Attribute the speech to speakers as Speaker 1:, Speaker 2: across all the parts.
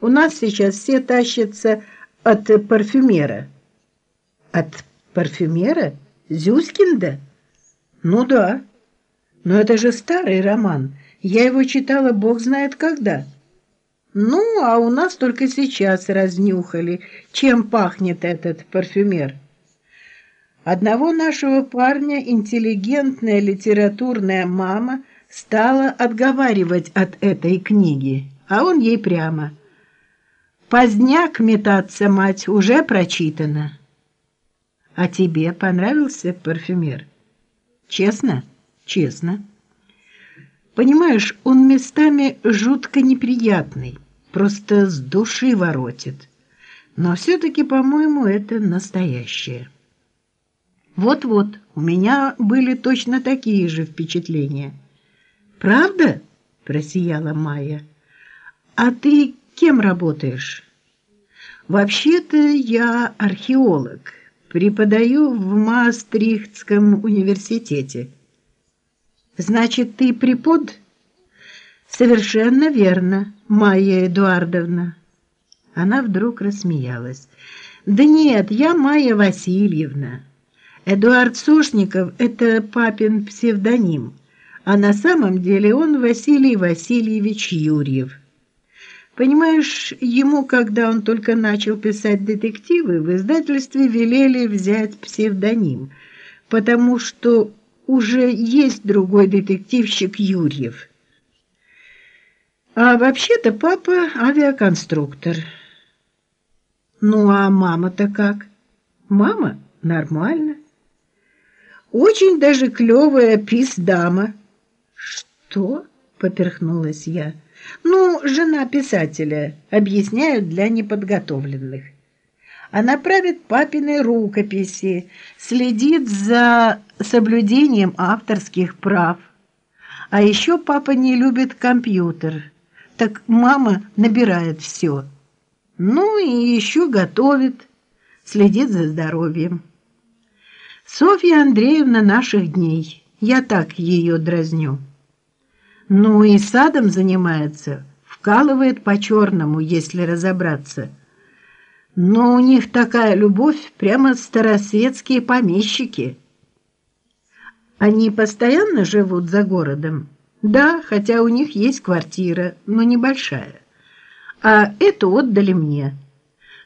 Speaker 1: У нас сейчас все тащатся от парфюмера. От парфюмера? Зюскинда? Ну да. Но это же старый роман. Я его читала бог знает когда. Ну, а у нас только сейчас разнюхали, чем пахнет этот парфюмер. Одного нашего парня интеллигентная литературная мама стала отговаривать от этой книги, а он ей прямо. «Поздняк метаться, мать, уже прочитано». «А тебе понравился парфюмер?» «Честно?» «Честно». «Понимаешь, он местами жутко неприятный, просто с души воротит. Но все-таки, по-моему, это настоящее». Вот-вот, у меня были точно такие же впечатления. Правда? просияла Майя. А ты кем работаешь? Вообще-то я археолог. Преподаю в Маастрихтском университете. Значит, ты препод? Совершенно верно, Майя Эдуардовна. Она вдруг рассмеялась. Да нет, я Майя Васильевна. Эдуард Сушников – это папин псевдоним, а на самом деле он Василий Васильевич Юрьев. Понимаешь, ему, когда он только начал писать детективы, в издательстве велели взять псевдоним, потому что уже есть другой детективщик Юрьев. А вообще-то папа авиаконструктор. Ну а мама-то как? Мама нормально. Очень даже клевая пис-дама. Что? Поперхнулась я. Ну, жена писателя, объясняют для неподготовленных. Она правит папиной рукописи, следит за соблюдением авторских прав. А еще папа не любит компьютер. Так мама набирает все. Ну и еще готовит, следит за здоровьем. Софья Андреевна наших дней, я так ее дразню. Ну и садом занимается, вкалывает по-черному, если разобраться. Но у них такая любовь, прямо старосветские помещики. Они постоянно живут за городом? Да, хотя у них есть квартира, но небольшая. А эту отдали мне.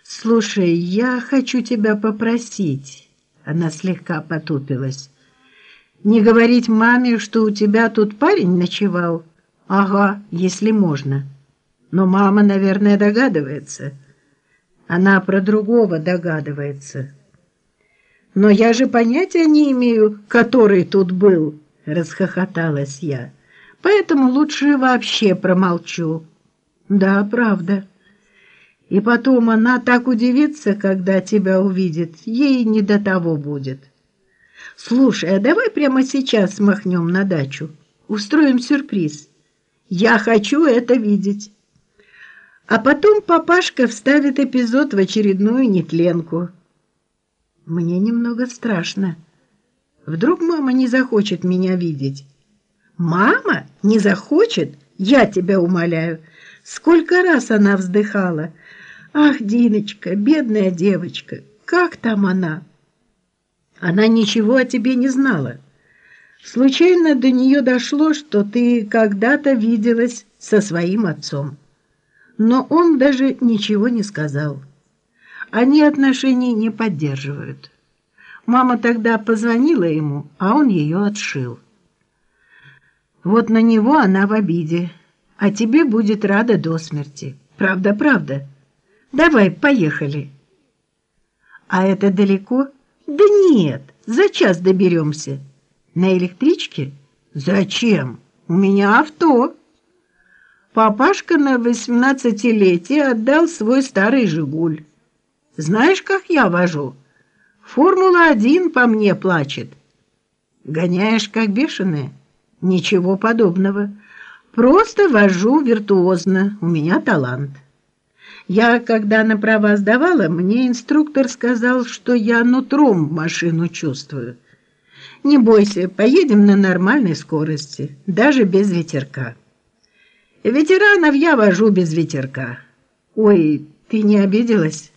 Speaker 1: Слушай, я хочу тебя попросить... Она слегка потупилась. «Не говорить маме, что у тебя тут парень ночевал?» «Ага, если можно. Но мама, наверное, догадывается». Она про другого догадывается. «Но я же понятия не имею, который тут был», — расхохоталась я. «Поэтому лучше вообще промолчу». «Да, правда». И потом она так удивится, когда тебя увидит. Ей не до того будет. Слушай, а давай прямо сейчас смахнем на дачу. Устроим сюрприз. Я хочу это видеть. А потом папашка вставит эпизод в очередную нетленку. Мне немного страшно. Вдруг мама не захочет меня видеть? Мама не захочет? Я тебя умоляю. Сколько раз она вздыхала. Ах, Диночка, бедная девочка, как там она? Она ничего о тебе не знала. Случайно до нее дошло, что ты когда-то виделась со своим отцом. Но он даже ничего не сказал. Они отношений не поддерживают. Мама тогда позвонила ему, а он ее отшил. Вот на него она в обиде, а тебе будет рада до смерти. Правда, правда. Давай, поехали. А это далеко? Да нет, за час доберемся. На электричке? Зачем? У меня авто. Папашка на восемнадцатилетие отдал свой старый «Жигуль». Знаешь, как я вожу? Формула-1 по мне плачет. Гоняешь, как бешеная? Ничего подобного. Просто вожу виртуозно, у меня талант. Я, когда на права сдавала, мне инструктор сказал, что я нутром машину чувствую. Не бойся, поедем на нормальной скорости, даже без ветерка. Ветеранов я вожу без ветерка. Ой, ты не обиделась?